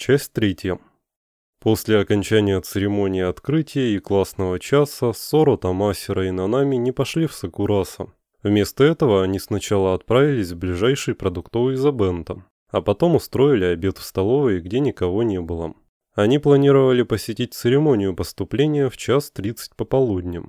Часть третья. После окончания церемонии открытия и классного часа Соро, Тамасера и Нанами не пошли в Сакураса. Вместо этого они сначала отправились в ближайший продуктовый Забента, а потом устроили обед в столовой, где никого не было. Они планировали посетить церемонию поступления в час 30 пополудни.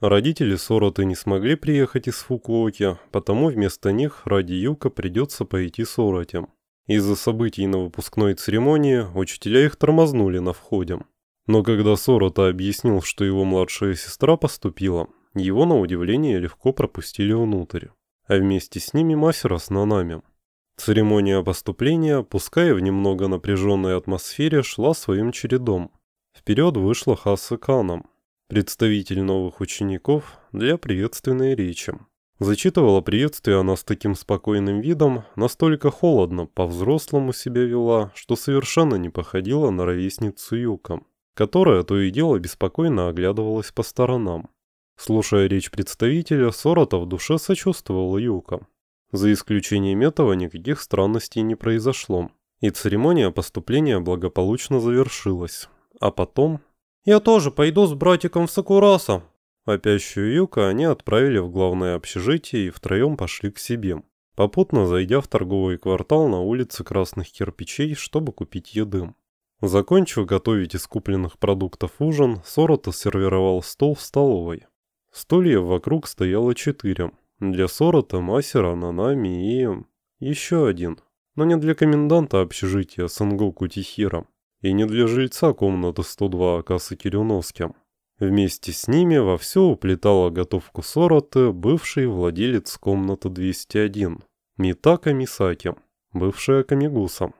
Родители Сороты не смогли приехать из Фукуоки, потому вместо них ради Юка придется пойти Сороте. Из-за событий на выпускной церемонии учителя их тормознули на входе. Но когда Сорота объяснил, что его младшая сестра поступила, его на удивление легко пропустили внутрь. А вместе с ними Масера с Нанами. Церемония поступления, пускай в немного напряженной атмосфере, шла своим чередом. Вперед вышла Хаса Каном, представитель новых учеников для приветственной речи. Зачитывала приветствие она с таким спокойным видом, настолько холодно, по-взрослому себя вела, что совершенно не походила на ровесницу Юка, которая то и дело беспокойно оглядывалась по сторонам. Слушая речь представителя, Сорота в душе сочувствовала Юка. За исключением этого никаких странностей не произошло, и церемония поступления благополучно завершилась. А потом... «Я тоже пойду с братиком в Сакураса», Вопящую Юка они отправили в главное общежитие и втроем пошли к себе, попутно зайдя в торговый квартал на улице Красных Кирпичей, чтобы купить еды. Закончив готовить из купленных продуктов ужин, Сорота сервировал стол в столовой. Стульев вокруг стояло четыре. Для Сорота, Масера, Нанами и... еще один. Но не для коменданта общежития Сангоку Тихира. И не для жильца комнаты 102 Акасы Кирюновски. Вместе с ними вовсю уплетала готовку Сороты бывший владелец комнаты 201, Митака Мисаки, бывшая Камигуса.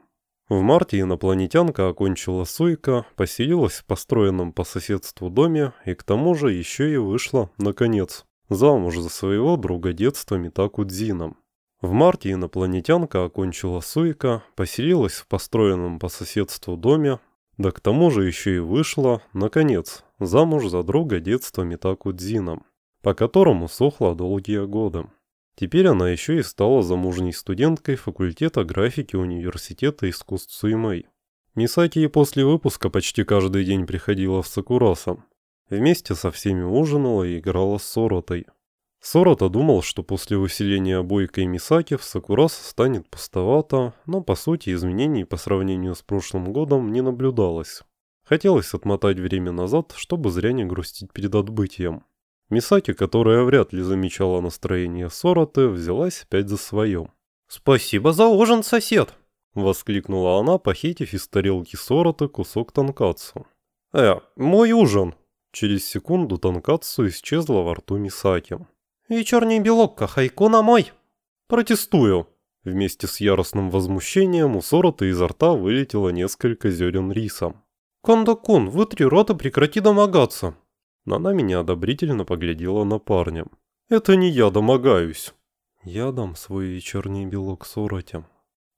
В марте инопланетянка окончила Суйка, поселилась в построенном по соседству доме и к тому же еще и вышла, наконец, замуж за своего друга детства Митаку Дзина. В марте инопланетянка окончила Суйка, поселилась в построенном по соседству доме, да к тому же еще и вышла, наконец, замуж за друга детства Митаку Дзина, по которому сохла долгие годы. Теперь она еще и стала замужней студенткой факультета графики Университета искусств Суимэй. Мисаки и после выпуска почти каждый день приходила в Сакураса. Вместе со всеми ужинала и играла с Соротой. Сорота думал, что после выселения Бойко и Мисаки в Сакурас станет пустовато, но по сути изменений по сравнению с прошлым годом не наблюдалось. Хотелось отмотать время назад, чтобы зря не грустить перед отбытием. Мисаки, которая вряд ли замечала настроение Сороты, взялась опять за свое. «Спасибо за ужин, сосед!» — воскликнула она, похитив из тарелки Сороты кусок тонкацу. «Э, мой ужин!» Через секунду тонкацу исчезла во рту Мисаки. «Вечерний белок Кахайко на мой!» «Протестую!» Вместе с яростным возмущением у Сороты изо рта вылетело несколько зерен риса. «Кондо-кун, вытри рот и прекрати домогаться!» Она меня одобрительно поглядела на парня. «Это не я домогаюсь!» «Я дам свой вечерний белок Сороте».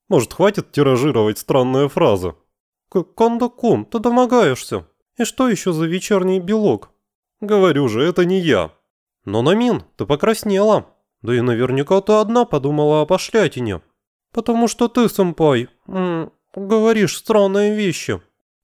«Может, хватит тиражировать странные фразы?» «Кондо-кун, ты домогаешься! И что еще за вечерний белок?» «Говорю же, это не я!» «Но, Намин, ты покраснела!» «Да и наверняка ты одна подумала о пошлятине!» «Потому что ты, сэмпай, говоришь странные вещи!»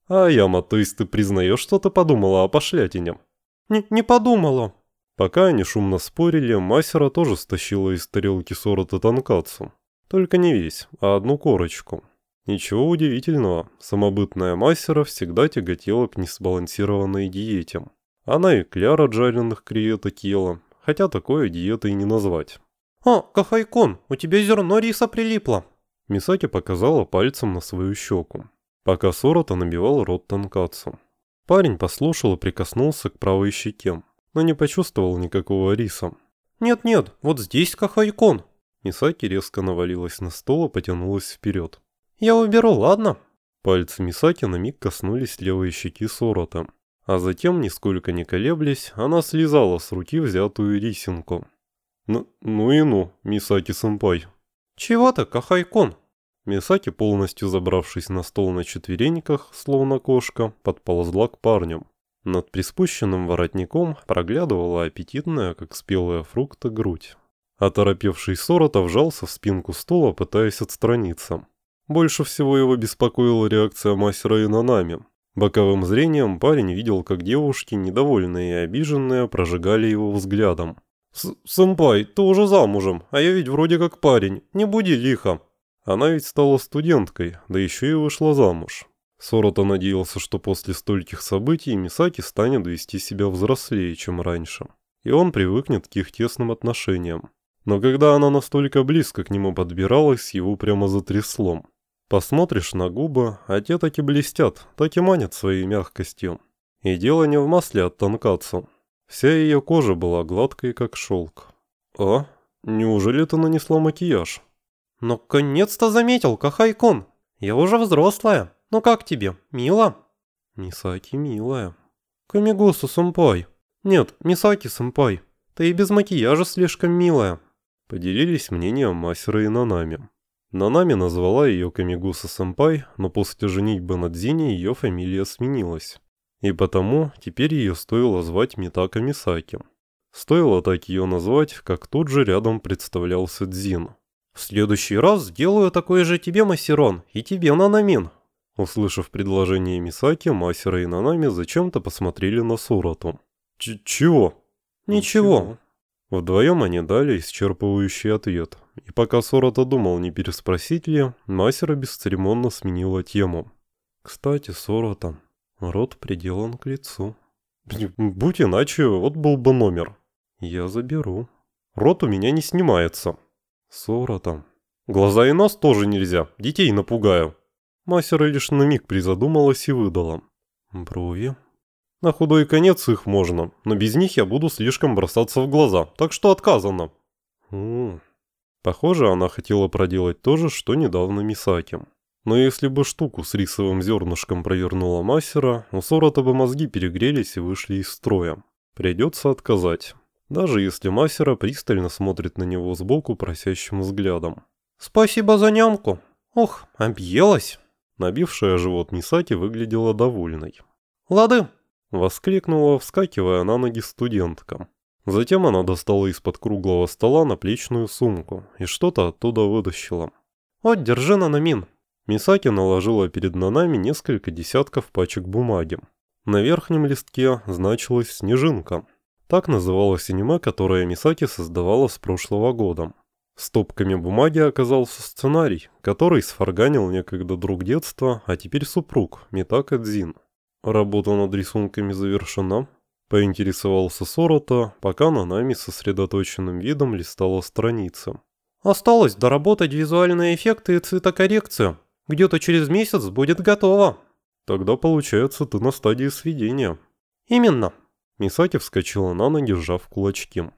А Яма, то есть ты признаешь, что ты подумала о пошлятине? Не, не подумала. Пока они шумно спорили, Масера тоже стащила из тарелки сорота тонкацу. Только не весь, а одну корочку. Ничего удивительного, самобытная Масера всегда тяготела к несбалансированной диете. Она и кляр от жареных креветок ела, хотя такое диетой не назвать. «О, Кахайкон, у тебя зерно риса прилипло!» Мисаки показала пальцем на свою щеку пока Сорота набивал рот Танкацу. Парень послушал и прикоснулся к правой щеке, но не почувствовал никакого риса. «Нет-нет, вот здесь Кахайкон!» Мисаки резко навалилась на стол и потянулась вперед. «Я уберу, ладно?» Пальцы Мисаки на миг коснулись левой щеки Сорота, а затем, нисколько не колеблясь, она слезала с руки взятую рисинку. «Ну, ну и ну, Мисаки-сэмпай!» «Чего-то, Кахайкон?» Мисаки, полностью забравшись на стол на четвереньках, словно кошка, подползла к парню. Над приспущенным воротником проглядывала аппетитная, как спелые фрукты, грудь. Оторопевший Сорота вжался в спинку стула, пытаясь отстраниться. Больше всего его беспокоила реакция мастера и Нанами. Боковым зрением парень видел, как девушки, недовольные и обиженные, прожигали его взглядом. «Сэмпай, ты уже замужем, а я ведь вроде как парень, не буди лихо». Она ведь стала студенткой, да еще и вышла замуж. Сорота надеялся, что после стольких событий Мисаки станет вести себя взрослее, чем раньше. И он привыкнет к их тесным отношениям. Но когда она настолько близко к нему подбиралась, его прямо затрясло. Посмотришь на губы, а те так и блестят, так и манят своей мягкостью. И дело не в масле от тонкацу. Вся ее кожа была гладкой, как шелк. «А? Неужели ты нанесла макияж?» «Наконец-то заметил, Кахайкон! Я уже взрослая!» Ну как тебе, мило?» «Мисаки милая». «Камигусу-сэмпай». «Нет, Мисаки-сэмпай. Ты и без макияжа слишком милая». Поделились мнением Масера и Нанами. Нанами назвала ее Камигуса-сэмпай, но после женитьбы на Дзине ее фамилия сменилась. И потому теперь ее стоило звать Митака Мисаки. Стоило так ее назвать, как тут же рядом представлялся Дзин. «В следующий раз сделаю такое же тебе, Масерон, и тебе, Нанамин», Услышав предложение Мисаки, Масера и Нанами зачем-то посмотрели на Сурату. Ч «Чего?» «Ничего». Вдвоем они дали исчерпывающий ответ. И пока Сората думал, не переспросить ли, Масера бесцеремонно сменила тему. «Кстати, Сората, рот приделан к лицу». «Будь иначе, вот был бы номер». «Я заберу». «Рот у меня не снимается». «Сората». «Глаза и нос тоже нельзя, детей напугаю». Масера лишь на миг призадумалась и выдала. «Брови?» «На худой конец их можно, но без них я буду слишком бросаться в глаза, так что отказано». «М Похоже, она хотела проделать то же, что недавно Мисаки. Но если бы штуку с рисовым зернышком провернула Масера, у Сорота бы мозги перегрелись и вышли из строя. Придется отказать. Даже если Масера пристально смотрит на него сбоку просящим взглядом. «Спасибо за нямку. Ох, объелась!» Набившая живот Мисаки выглядела довольной. «Лады!» – воскликнула, вскакивая на ноги студентка. Затем она достала из-под круглого стола наплечную сумку и что-то оттуда вытащила. «Вот, держи, Нанамин!» Мисаки наложила перед Нанами несколько десятков пачек бумаги. На верхнем листке значилась «Снежинка». Так называлось аниме, которое Мисаки создавала с прошлого года. Стопками бумаги оказался сценарий, который сфарганил некогда друг детства, а теперь супруг, Митака Дзин. Работа над рисунками завершена. Поинтересовался Сорота, пока на нами сосредоточенным видом листала страница. «Осталось доработать визуальные эффекты и цветокоррекцию. Где-то через месяц будет готово». «Тогда, получается, ты на стадии сведения». «Именно». Мисаки вскочила на ноги, сжав кулачки.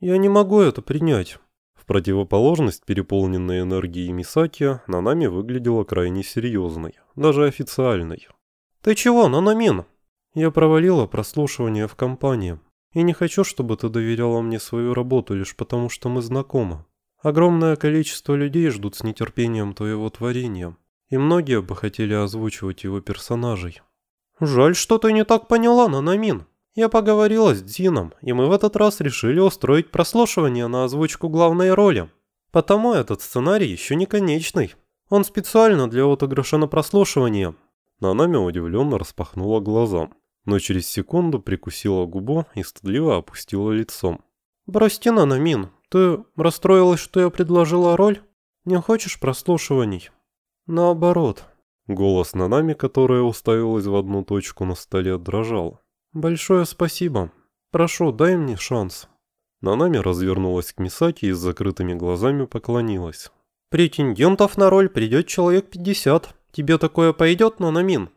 «Я не могу это принять». В противоположность переполненной энергией Мисаки, Нанами выглядела крайне серьезной, даже официальной. «Ты чего, Нанамин?» «Я провалила прослушивание в компании, и не хочу, чтобы ты доверяла мне свою работу лишь потому, что мы знакомы. Огромное количество людей ждут с нетерпением твоего творения, и многие бы хотели озвучивать его персонажей». «Жаль, что ты не так поняла, Нанамин», я поговорила с Дзином, и мы в этот раз решили устроить прослушивание на озвучку главной роли. Потому этот сценарий еще не конечный. Он специально для отыгрыша на прослушивание. Нанами удивленно распахнула глаза, но через секунду прикусила губу и стыдливо опустила лицом. «Прости, Нанамин, ты расстроилась, что я предложила роль? Не хочешь прослушиваний?» «Наоборот». Голос Нанами, которая уставилась в одну точку на столе, дрожал. «Большое спасибо. Прошу, дай мне шанс». Нанами развернулась к Мисаки и с закрытыми глазами поклонилась. «Претендентов на роль придет человек 50. Тебе такое пойдет, Нанамин?»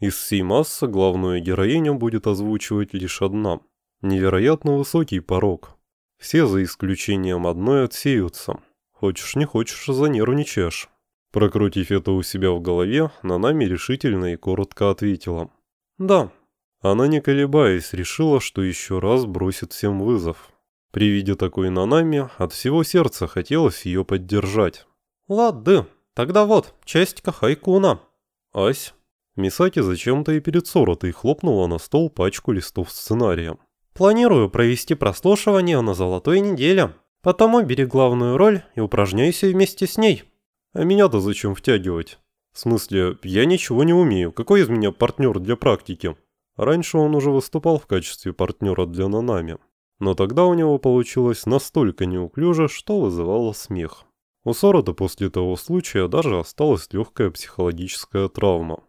Из всей массы главную героиню будет озвучивать лишь одна. Невероятно высокий порог. Все за исключением одной отсеются. Хочешь не хочешь, занервничаешь. Прокрутив это у себя в голове, Нанами решительно и коротко ответила. «Да, она, не колебаясь, решила, что еще раз бросит всем вызов. При виде такой Нанами от всего сердца хотелось ее поддержать. «Лады, тогда вот, часть Хайкуна». «Ась». Мисаки зачем-то и перед Соротой хлопнула на стол пачку листов сценария. «Планирую провести прослушивание на золотой неделе, потому бери главную роль и упражняйся вместе с ней». А меня-то зачем втягивать? В смысле, я ничего не умею. Какой из меня партнер для практики? Раньше он уже выступал в качестве партнера для Нанами. Но тогда у него получилось настолько неуклюже, что вызывало смех. У Сорота после того случая даже осталась легкая психологическая травма.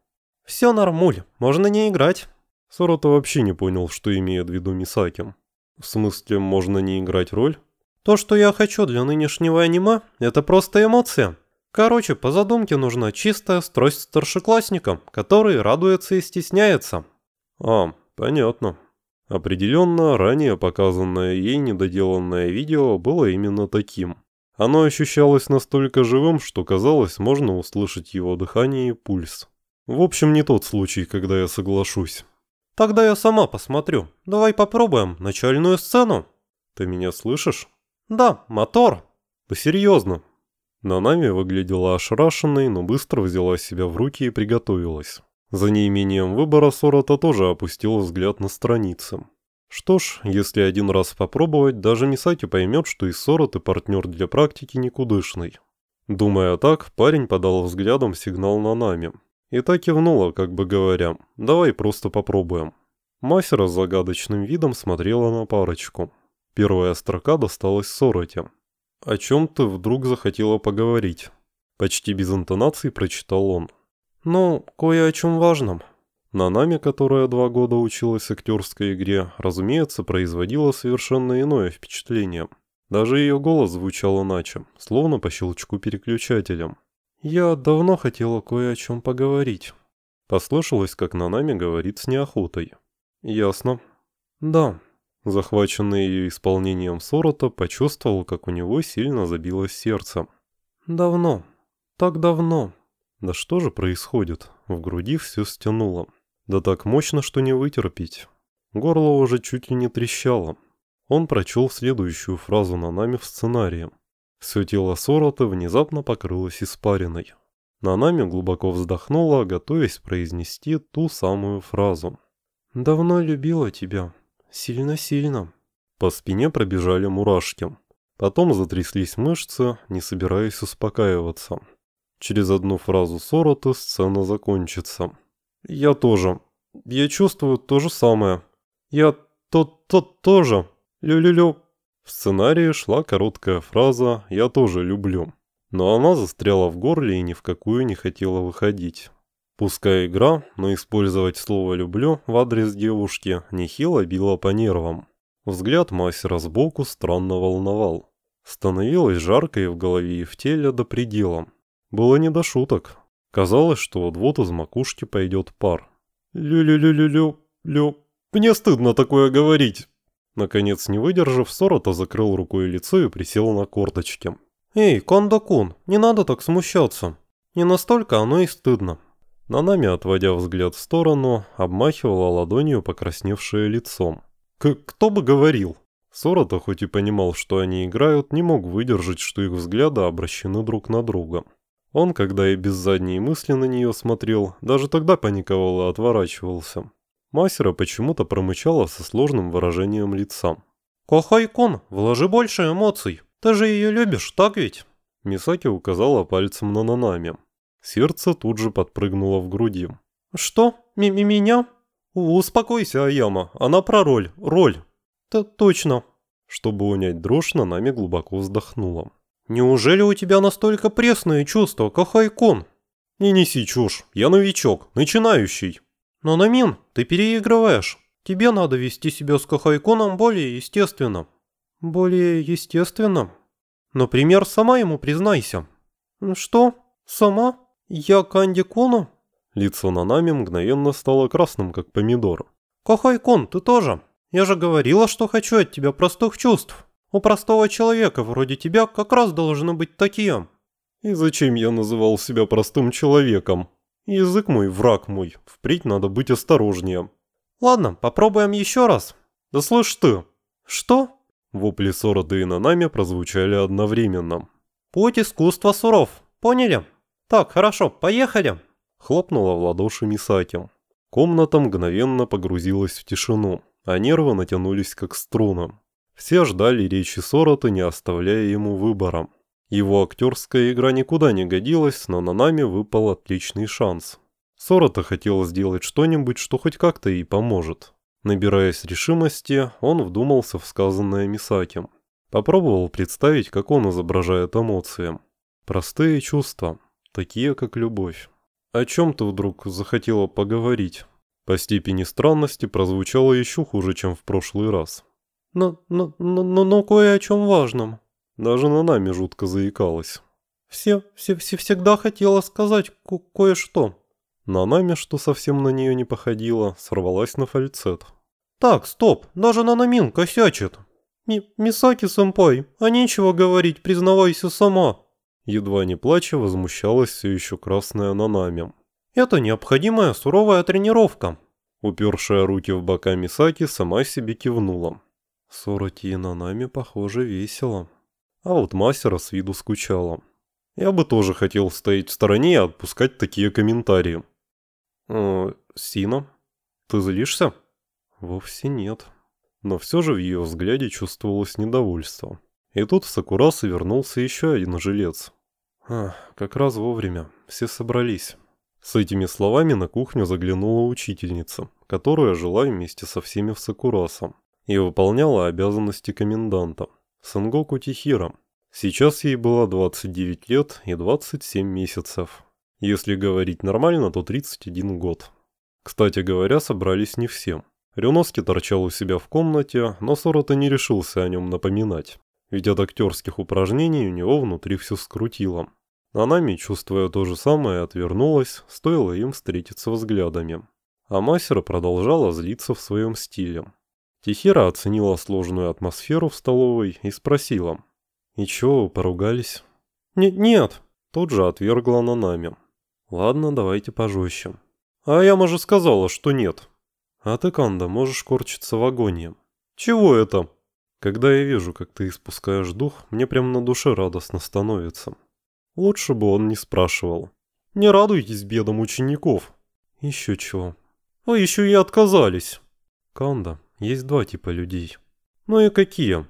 «Все нормуль, можно не играть». Сорота вообще не понял, что имеет в виду Мисаки. В смысле, можно не играть роль? То, что я хочу для нынешнего аниме, это просто эмоция. Короче, по задумке нужна чистая стрость старшеклассника, который радуется и стесняется. А, понятно. Определенно, ранее показанное ей недоделанное видео было именно таким. Оно ощущалось настолько живым, что казалось, можно услышать его дыхание и пульс. В общем, не тот случай, когда я соглашусь. Тогда я сама посмотрю. Давай попробуем начальную сцену. Ты меня слышишь? Да, мотор. Да серьезно. Нанами выглядела ошарашенной, но быстро взяла себя в руки и приготовилась. За неимением выбора Сорота тоже опустил взгляд на страницы. Что ж, если один раз попробовать, даже Мисаки поймет, что и Сороты партнер для практики никудышный. Думая так, парень подал взглядом сигнал на нами. И так кивнула, как бы говоря, давай просто попробуем. Масера с загадочным видом смотрела на парочку. Первая строка досталась Сороте. «О чем ты вдруг захотела поговорить?» Почти без интонаций прочитал он. «Ну, кое о чем важном». Нанами, которая два года училась актерской игре, разумеется, производила совершенно иное впечатление. Даже ее голос звучал иначе, словно по щелчку переключателем. «Я давно хотела кое о чем поговорить». Послышалось, как Нанами говорит с неохотой. «Ясно». «Да». Захваченный ее исполнением Сорота почувствовал, как у него сильно забилось сердце. «Давно. Так давно. Да что же происходит? В груди все стянуло. Да так мощно, что не вытерпеть. Горло уже чуть ли не трещало. Он прочел следующую фразу на нами в сценарии. Все тело Сорота внезапно покрылось испариной. Нанами глубоко вздохнула, готовясь произнести ту самую фразу. «Давно любила тебя. Сильно-сильно». По спине пробежали мурашки. Потом затряслись мышцы, не собираясь успокаиваться. Через одну фразу Сорота сцена закончится. «Я тоже. Я чувствую то же самое. Я тот-тот тоже. Лю-лю-лю». В сценарии шла короткая фраза «я тоже люблю». Но она застряла в горле и ни в какую не хотела выходить. Пускай игра, но использовать слово «люблю» в адрес девушки нехило било по нервам. Взгляд мастера сбоку странно волновал. Становилось жарко и в голове, и в теле до предела. Было не до шуток. Казалось, что вот-вот из макушки пойдет пар. «Лю-лю-лю-лю-лю... Мне стыдно такое говорить!» Наконец, не выдержав, Сорота закрыл рукой лицо и присел на корточки. «Эй, Кондо-кун, не надо так смущаться. Не настолько оно и стыдно». Нанами, отводя взгляд в сторону, обмахивала ладонью покрасневшее лицо. К «Кто бы говорил?» Сорота, хоть и понимал, что они играют, не мог выдержать, что их взгляды обращены друг на друга. Он, когда и без задней мысли на нее смотрел, даже тогда паниковал и отворачивался. Масера почему-то промычала со сложным выражением лица. «Кохай-кун, вложи больше эмоций. Ты же ее любишь, так ведь?» Мисаки указала пальцем на Нанами. Сердце тут же подпрыгнуло в груди. «Что? М меня?» «Успокойся, Аяма, она про роль, роль». «Т точно». Чтобы унять дрожь, Нанами глубоко вздохнула. «Неужели у тебя настолько пресные чувства, Кахайкон?» «Не неси чушь, я новичок, начинающий». «Но, Намин, ты переигрываешь. Тебе надо вести себя с Кахайконом более естественно». «Более естественно?» «Например, сама ему признайся». «Что? Сама? Я Канди Кону?» Лицо Нанами мгновенно стало красным, как помидор. «Кахайкон, ты тоже. Я же говорила, что хочу от тебя простых чувств». У простого человека вроде тебя как раз должны быть такие. И зачем я называл себя простым человеком? Язык мой, враг мой. Впредь надо быть осторожнее. Ладно, попробуем еще раз. Да слышь ты. Что? Вопли Сорода и Нанами прозвучали одновременно. Путь искусства суров. Поняли? Так, хорошо, поехали. Хлопнула в ладоши Мисаки. Комната мгновенно погрузилась в тишину, а нервы натянулись как струны. Все ждали речи Сорота, не оставляя ему выбора. Его актерская игра никуда не годилась, но на нами выпал отличный шанс. Сорота хотела сделать что-нибудь, что хоть как-то ей поможет. Набираясь решимости, он вдумался в сказанное Мисаки. Попробовал представить, как он изображает эмоции. Простые чувства, такие как любовь. О чем ты вдруг захотела поговорить? По степени странности прозвучало еще хуже, чем в прошлый раз. Но, но, но, но, но кое о чем важном. Даже на нами жутко заикалась. Все, все, все всегда хотела сказать ко кое-что. На нами, что совсем на нее не походило, сорвалась на фальцет. Так, стоп, даже Нанамин косячит. Ми Мисаки-сэмпай, а нечего говорить, признавайся сама. Едва не плача, возмущалась все еще красная Нанами. Это необходимая суровая тренировка. Упершая руки в бока Мисаки сама себе кивнула. Сороти и Нанами, похоже, весело. А вот мастера с виду скучала. Я бы тоже хотел стоять в стороне и отпускать такие комментарии. «Э, Сина, ты злишься?» «Вовсе нет». Но все же в ее взгляде чувствовалось недовольство. И тут в Сакурасы вернулся еще один жилец. А, как раз вовремя. Все собрались. С этими словами на кухню заглянула учительница, которая жила вместе со всеми в Сакураса и выполняла обязанности коменданта. Сангоку Тихира. Сейчас ей было 29 лет и 27 месяцев. Если говорить нормально, то 31 год. Кстати говоря, собрались не все. Рюноски торчал у себя в комнате, но Сорота не решился о нем напоминать. Ведь от актерских упражнений у него внутри все скрутило. Анами, чувствуя то же самое, отвернулась, стоило им встретиться взглядами. А Масера продолжала злиться в своем стиле. Тихира оценила сложную атмосферу в столовой и спросила. «И чё, поругались?» Не «Нет», — тут же отвергла Нанами. «Ладно, давайте пожестче». «А я, может, сказала, что нет». «А ты, Канда, можешь корчиться в агонии». «Чего это?» «Когда я вижу, как ты испускаешь дух, мне прям на душе радостно становится». Лучше бы он не спрашивал. «Не радуйтесь бедам учеников». «Еще чего». «Вы еще и отказались». «Канда, есть два типа людей. Ну и какие?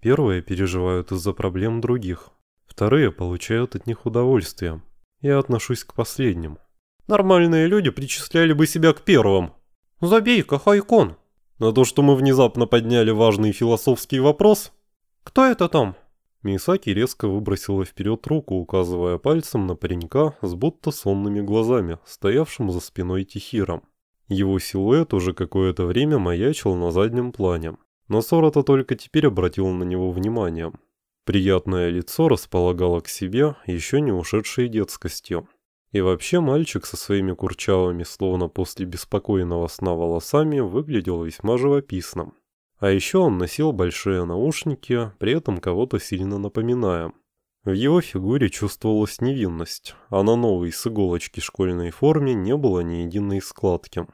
Первые переживают из-за проблем других. Вторые получают от них удовольствие. Я отношусь к последним. Нормальные люди причисляли бы себя к первым. Забей-ка, Хайкон. На то, что мы внезапно подняли важный философский вопрос? Кто это там? Мисаки резко выбросила вперед руку, указывая пальцем на паренька с будто сонными глазами, стоявшим за спиной Тихиром. Его силуэт уже какое-то время маячил на заднем плане, но Сорота только теперь обратил на него внимание. Приятное лицо располагало к себе, еще не ушедшей детскостью. И вообще мальчик со своими курчавыми, словно после беспокойного сна волосами, выглядел весьма живописным. А еще он носил большие наушники, при этом кого-то сильно напоминая. В его фигуре чувствовалась невинность, а на новой с иголочки школьной форме не было ни единой складки.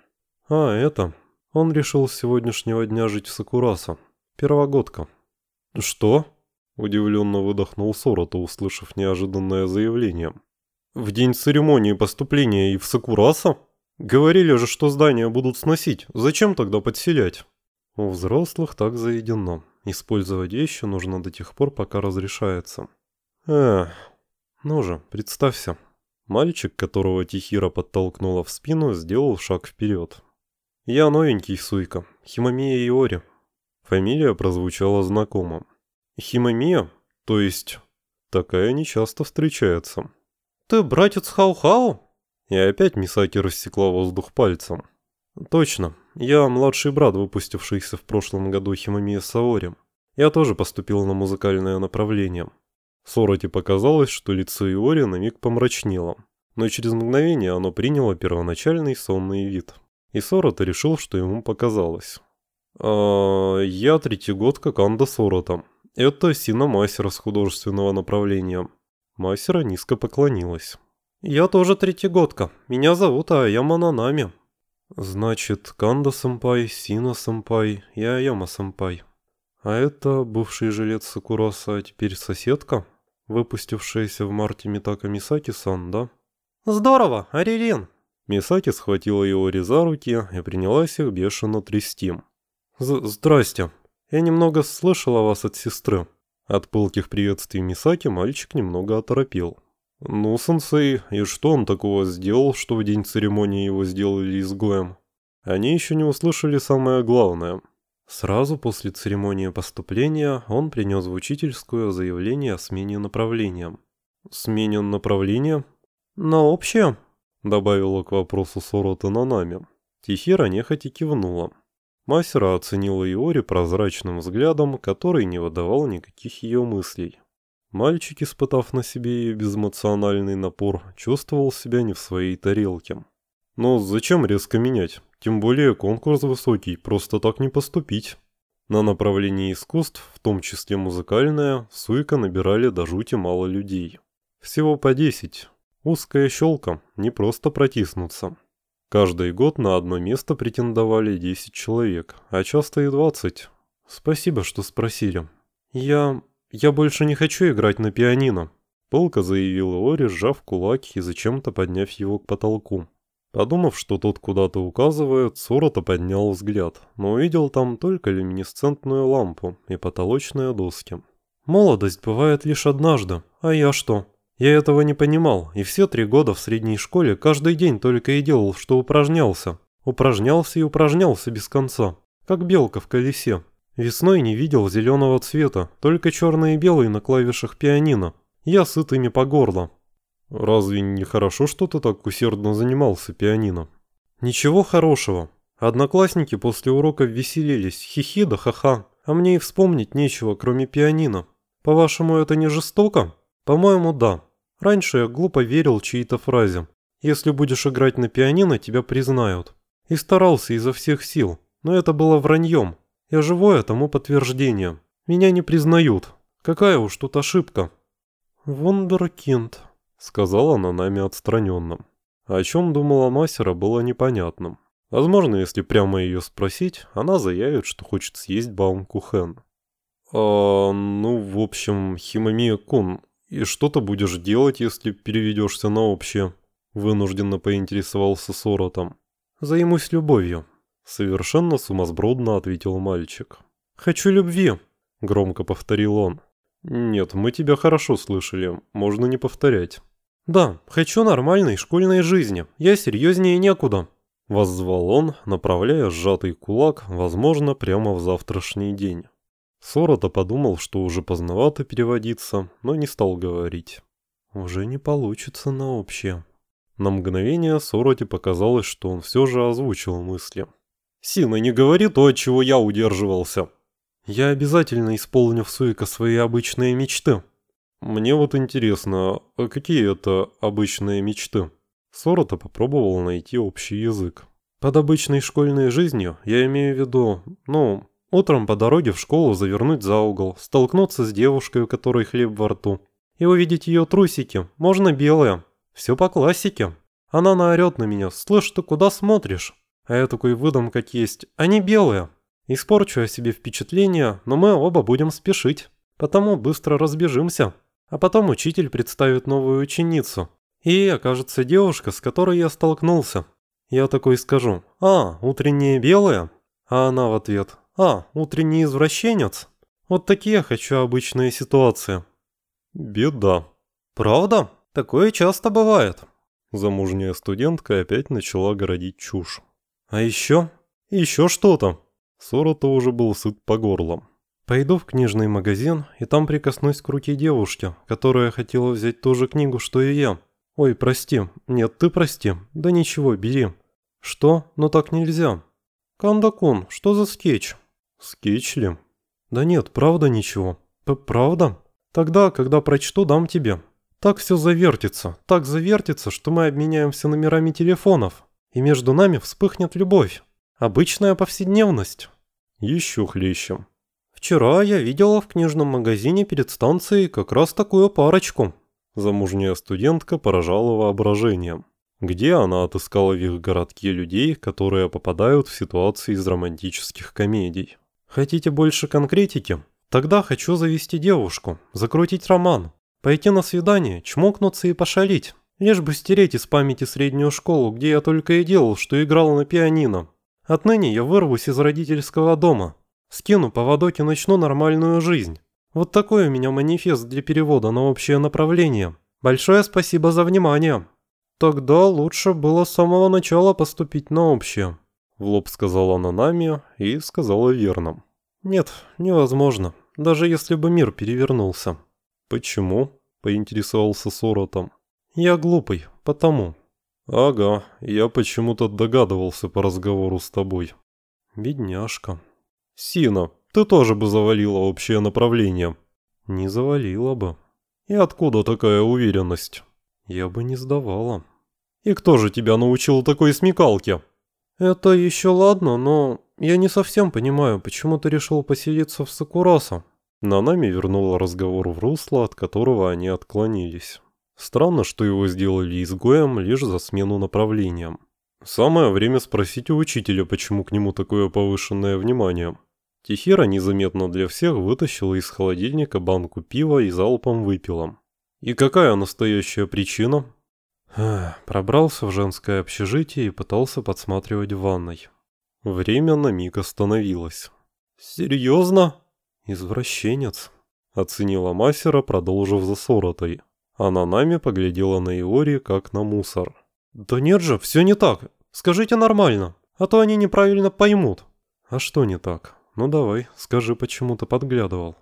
А, это... Он решил с сегодняшнего дня жить в Сакураса. Первогодка. Что? Удивленно выдохнул Сорота, услышав неожиданное заявление. В день церемонии поступления и в Сакураса? Говорили же, что здания будут сносить. Зачем тогда подселять? У взрослых так заведено. Использовать вещи нужно до тех пор, пока разрешается. Эх, ну же, представься. Мальчик, которого Тихира подтолкнула в спину, сделал шаг вперед. «Я новенький, Суйка. Химомия Иори». Фамилия прозвучала знакомо. «Химомия? То есть...» «Такая нечасто встречается». «Ты братец Хау-Хау?» И опять Мисаки рассекла воздух пальцем. «Точно. Я младший брат, выпустившийся в прошлом году Химомия Саори. Я тоже поступил на музыкальное направление». Сороти показалось, что лицо Иори на миг помрачнело, но через мгновение оно приняло первоначальный сонный вид. И Сорота решил, что ему показалось. «А, я третьегодка Канда Сорота. Это Сина Масера с художественного направления». Масера низко поклонилась. «Я тоже третьегодка. Меня зовут Аяма Нанами». «Значит, Канда-сэмпай, Сина-сэмпай и Аяма-сэмпай. А это бывший жилец Сакураса, а теперь соседка, выпустившаяся в марте Митака Мисаки-сан, да?» «Здорово, Аририн!» Мисаки схватила Иори за руки и принялась их бешено трясти. «Здрасте. Я немного слышал о вас от сестры. От пылких приветствий Мисаки мальчик немного оторопел. «Ну, сенсей, и что он такого сделал, что в день церемонии его сделали изгоем?» Они еще не услышали самое главное. Сразу после церемонии поступления он принес в учительскую заявление о смене направления. «Смене направления?» «На общее», — добавила к вопросу Сорота Нанами. Тихира нехотя кивнула. Мастера оценила Иори прозрачным взглядом, который не выдавал никаких ее мыслей. Мальчик, испытав на себе ее безэмоциональный напор, чувствовал себя не в своей тарелке. Но зачем резко менять? Тем более конкурс высокий, просто так не поступить. На направлении искусств, в том числе музыкальное, Суика набирали до жути мало людей. Всего по 10. Узкая щелка, не просто протиснуться. Каждый год на одно место претендовали 10 человек, а часто и 20. Спасибо, что спросили. Я... я больше не хочу играть на пианино. Полка заявила Ори, сжав кулак и зачем-то подняв его к потолку. Подумав, что тот куда-то указывает, Сорота поднял взгляд, но увидел там только люминесцентную лампу и потолочные доски. «Молодость бывает лишь однажды, а я что?» Я этого не понимал, и все три года в средней школе каждый день только и делал, что упражнялся. Упражнялся и упражнялся без конца, как белка в колесе. Весной не видел зеленого цвета, только черный и белый на клавишах пианино. Я сыт ими по горло. Разве не хорошо, что ты так усердно занимался пианино? Ничего хорошего. Одноклассники после уроков веселились, хихи да ха-ха, а мне и вспомнить нечего, кроме пианино. По-вашему, это не жестоко? По-моему, да. Раньше я глупо верил чьей-то фразе. Если будешь играть на пианино, тебя признают. И старался изо всех сил, но это было враньем. Я живое тому подтверждение. Меня не признают. Какая уж тут ошибка. Вундеркинд, сказала она нами отстраненно. О чем думала Масера, было непонятным. Возможно, если прямо ее спросить, она заявит, что хочет съесть баумкухен. А, ну, в общем, Химамия Кун, «И что ты будешь делать, если переведешься на общее?» Вынужденно поинтересовался Соротом. «Займусь любовью», — совершенно сумасбродно ответил мальчик. «Хочу любви», — громко повторил он. «Нет, мы тебя хорошо слышали, можно не повторять». «Да, хочу нормальной школьной жизни, я серьезнее некуда», — воззвал он, направляя сжатый кулак, возможно, прямо в завтрашний день. Сорота подумал, что уже поздновато переводиться, но не стал говорить. Уже не получится на общее. На мгновение Сороте показалось, что он все же озвучил мысли. «Сина, не говори то, от чего я удерживался!» «Я обязательно исполню в Суика свои обычные мечты». «Мне вот интересно, а какие это обычные мечты?» Сорота попробовал найти общий язык. «Под обычной школьной жизнью я имею в виду, ну, Утром по дороге в школу завернуть за угол, столкнуться с девушкой, у которой хлеб во рту, и увидеть ее трусики, можно белые. Все по классике. Она наорет на меня, слышь, ты куда смотришь? А я такой выдам как есть, они белые. Испорчу о себе впечатление, но мы оба будем спешить, потому быстро разбежимся. А потом учитель представит новую ученицу. И окажется девушка, с которой я столкнулся. Я такой скажу, а, утренние белые? А она в ответ, а, утренний извращенец? Вот такие хочу обычные ситуации. Беда. Правда? Такое часто бывает. Замужняя студентка опять начала городить чушь. А еще? Еще что-то. Сорота уже был сыт по горлам. Пойду в книжный магазин и там прикоснусь к руке девушки, которая хотела взять ту же книгу, что и я. Ой, прости. Нет, ты прости. Да ничего, бери. Что? Но так нельзя. Кандакун, что за скетч? Ли? Да нет, правда ничего. П правда? Тогда, когда прочту, дам тебе. Так все завертится, так завертится, что мы обменяемся номерами телефонов, и между нами вспыхнет любовь. Обычная повседневность. Еще хлещем. Вчера я видела в книжном магазине перед станцией как раз такую парочку. Замужняя студентка поражала воображением. Где она отыскала в их городке людей, которые попадают в ситуации из романтических комедий? Хотите больше конкретики? Тогда хочу завести девушку, закрутить роман, пойти на свидание, чмокнуться и пошалить. Лишь бы стереть из памяти среднюю школу, где я только и делал, что играл на пианино. Отныне я вырвусь из родительского дома. Скину поводок и начну нормальную жизнь. Вот такой у меня манифест для перевода на общее направление. Большое спасибо за внимание. Тогда лучше было с самого начала поступить на общее. В лоб сказала Нанами и сказала верно. Нет, невозможно. Даже если бы мир перевернулся. Почему? Поинтересовался Соротом. Я глупый, потому. Ага, я почему-то догадывался по разговору с тобой. Бедняжка. Сина, ты тоже бы завалила общее направление. Не завалила бы. И откуда такая уверенность? Я бы не сдавала. И кто же тебя научил такой смекалке? Это еще ладно, но я не совсем понимаю, почему ты решил поселиться в Сакураса. Нанами вернула разговор в русло, от которого они отклонились. Странно, что его сделали изгоем лишь за смену направления. Самое время спросить у учителя, почему к нему такое повышенное внимание. Тихира незаметно для всех вытащила из холодильника банку пива и залпом выпила. И какая настоящая причина? пробрался в женское общежитие и пытался подсматривать в ванной. Время на миг остановилось. «Серьезно?» «Извращенец», — оценила мастера, продолжив за Соротой. Она нами поглядела на Иори, как на мусор. «Да нет же, все не так. Скажите нормально, а то они неправильно поймут». «А что не так? Ну давай, скажи, почему ты подглядывал».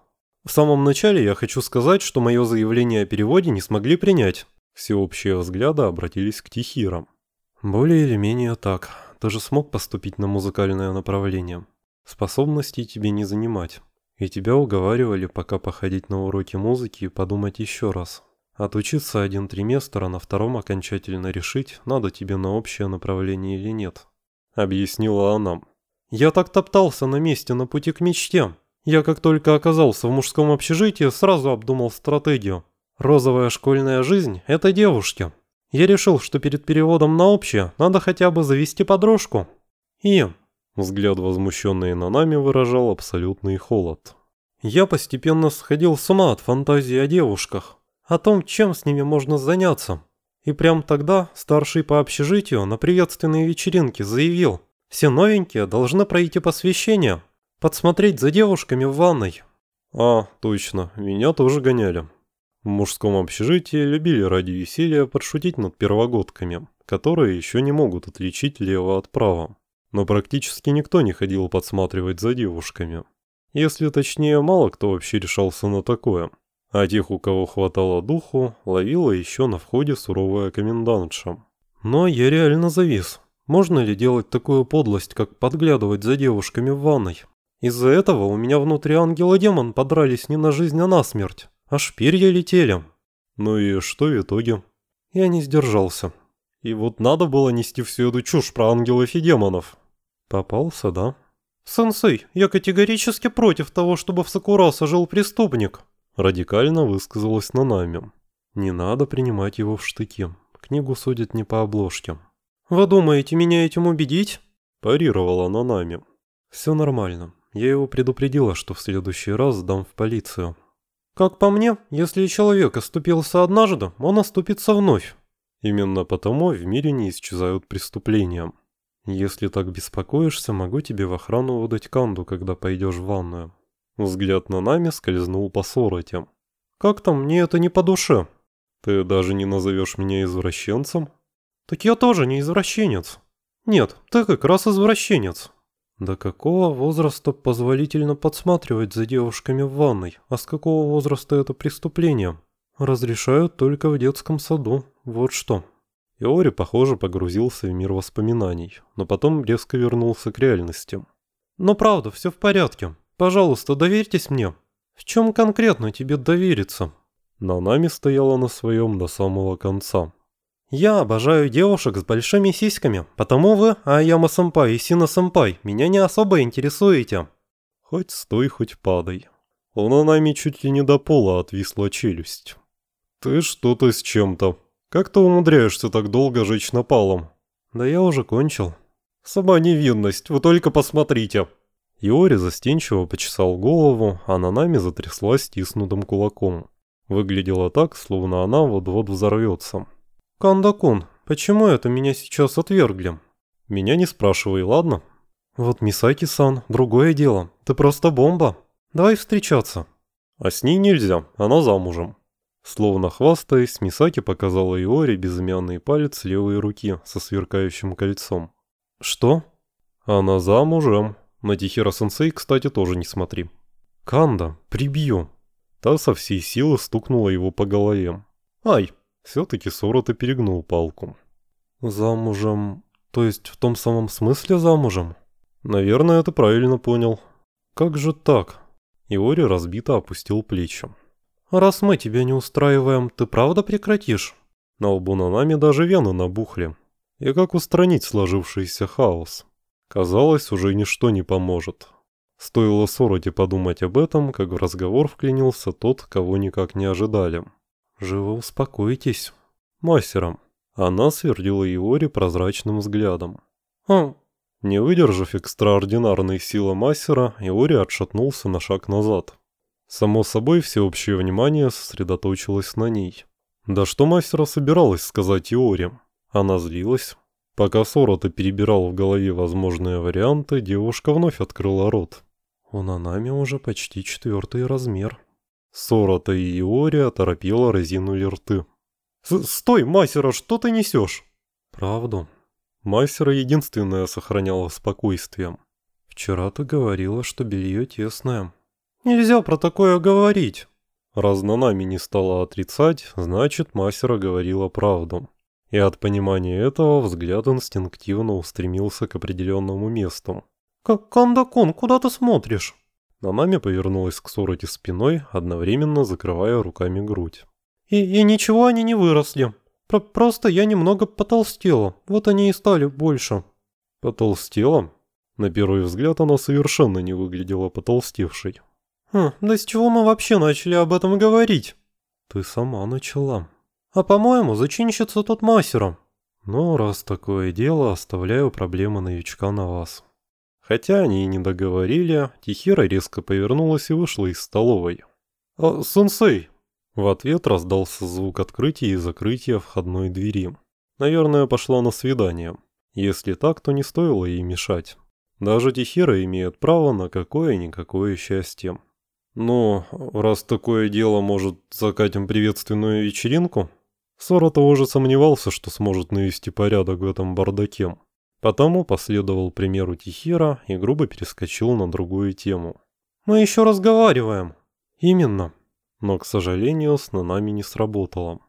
«В самом начале я хочу сказать, что мое заявление о переводе не смогли принять». Всеобщие взгляды обратились к Тихирам. «Более или менее так. Ты же смог поступить на музыкальное направление. Способностей тебе не занимать. И тебя уговаривали пока походить на уроки музыки и подумать еще раз. Отучиться один триместр, а на втором окончательно решить, надо тебе на общее направление или нет. Объяснила она. Я так топтался на месте на пути к мечте. Я как только оказался в мужском общежитии, сразу обдумал стратегию. Розовая школьная жизнь – это девушки. Я решил, что перед переводом на общее надо хотя бы завести подружку. И... Взгляд, возмущенный на нами, выражал абсолютный холод. Я постепенно сходил с ума от фантазии о девушках о том, чем с ними можно заняться. И прямо тогда старший по общежитию на приветственной вечеринке заявил, все новенькие должны пройти посвящение, подсмотреть за девушками в ванной. А, точно, меня тоже гоняли. В мужском общежитии любили ради веселья подшутить над первогодками, которые еще не могут отличить лево от права. Но практически никто не ходил подсматривать за девушками. Если точнее, мало кто вообще решался на такое – а тех, у кого хватало духу, ловила еще на входе суровая комендантша. Но я реально завис. Можно ли делать такую подлость, как подглядывать за девушками в ванной? Из-за этого у меня внутри ангел и демон подрались не на жизнь, а на смерть. Аж перья летели. Ну и что в итоге? Я не сдержался. И вот надо было нести всю эту чушь про ангелов и демонов. Попался, да? Сенсей, я категорически против того, чтобы в Сакураса жил преступник. Радикально высказалась Нанами. Не надо принимать его в штыки. Книгу судят не по обложке. «Вы думаете меня этим убедить?» Парировала Нанами. «Все нормально. Я его предупредила, что в следующий раз сдам в полицию». «Как по мне, если человек оступился однажды, он оступится вновь». Именно потому в мире не исчезают преступления. Если так беспокоишься, могу тебе в охрану выдать канду, когда пойдешь в ванную. Взгляд на нами скользнул по сороте. «Как-то мне это не по душе». «Ты даже не назовешь меня извращенцем?» «Так я тоже не извращенец». «Нет, ты как раз извращенец». «До какого возраста позволительно подсматривать за девушками в ванной? А с какого возраста это преступление?» «Разрешают только в детском саду. Вот что». Иори, похоже, погрузился в мир воспоминаний, но потом резко вернулся к реальности. «Но правда, все в порядке. Пожалуйста, доверьтесь мне. В чем конкретно тебе довериться?» Нанами стояла на своем до самого конца. «Я обожаю девушек с большими сиськами, потому вы, Аяма-сэмпай и Сина-сэмпай, меня не особо интересуете». «Хоть стой, хоть падай». У Нанами чуть ли не до пола отвисла челюсть. «Ты что-то с чем-то. Как ты умудряешься так долго жечь напалом?» «Да я уже кончил». «Сама невинность, вы только посмотрите». Иори застенчиво почесал голову, а на нами затрясла стиснутым кулаком. Выглядела так, словно она вот-вот взорвется. «Кандакун, почему это меня сейчас отвергли?» «Меня не спрашивай, ладно?» «Вот Мисаки-сан, другое дело. Ты просто бомба. Давай встречаться». А с ней нельзя, она замужем. Словно хвастаясь, Мисаки показала Иори безымянный палец левой руки со сверкающим кольцом. «Что?» «Она замужем. На Тихира-сенсей, кстати, тоже не смотри». «Канда, прибью». Та со всей силы стукнула его по голове. «Ай!» Все-таки Сорота перегнул палку. «Замужем... То есть в том самом смысле замужем?» «Наверное, это правильно понял». «Как же так?» Иори разбито опустил плечи. «Раз мы тебя не устраиваем, ты правда прекратишь?» На лбу Нанами даже вены набухли. И как устранить сложившийся хаос? Казалось, уже ничто не поможет. Стоило Сороте подумать об этом, как в разговор вклинился тот, кого никак не ожидали. «Живо успокойтесь». Мастером. Она свердила Иори прозрачным взглядом. «Хм». Не выдержав экстраординарной силы мастера, Иори отшатнулся на шаг назад. Само собой, всеобщее внимание сосредоточилось на ней. Да что мастера собиралась сказать Иори? Она злилась. Пока Сорота перебирал в голове возможные варианты, девушка вновь открыла рот. У Нанами уже почти четвертый размер. Сорота и Иори оторопело разинули рты. «Стой, Масера, что ты несешь?» «Правду». Масера единственная сохраняла спокойствие. «Вчера ты говорила, что белье тесное». «Нельзя про такое говорить». Раз Нанами не стала отрицать, значит, Масера говорила правду. И от понимания этого взгляд инстинктивно устремился к определенному месту. «Кандакон, куда ты смотришь?» Нанами повернулась к Сороте спиной, одновременно закрывая руками грудь. «И, и ничего они не выросли. Про просто я немного потолстела, вот они и стали больше». «Потолстела?» На первый взгляд она совершенно не выглядела потолстевшей. «Хм, да с чего мы вообще начали об этом говорить?» «Ты сама начала». «А по-моему, зачинщица тот мастером». «Ну, раз такое дело, оставляю проблемы новичка на вас». Хотя они и не договорили, Тихира резко повернулась и вышла из столовой. «А, сенсей!» В ответ раздался звук открытия и закрытия входной двери. Наверное, пошла на свидание. Если так, то не стоило ей мешать. Даже Тихира имеет право на какое-никакое счастье. Но раз такое дело, может, закатим приветственную вечеринку? Сора того же сомневался, что сможет навести порядок в этом бардаке. Потому последовал примеру Тихира и грубо перескочил на другую тему. «Мы еще разговариваем». «Именно». Но, к сожалению, с Нанами не сработало.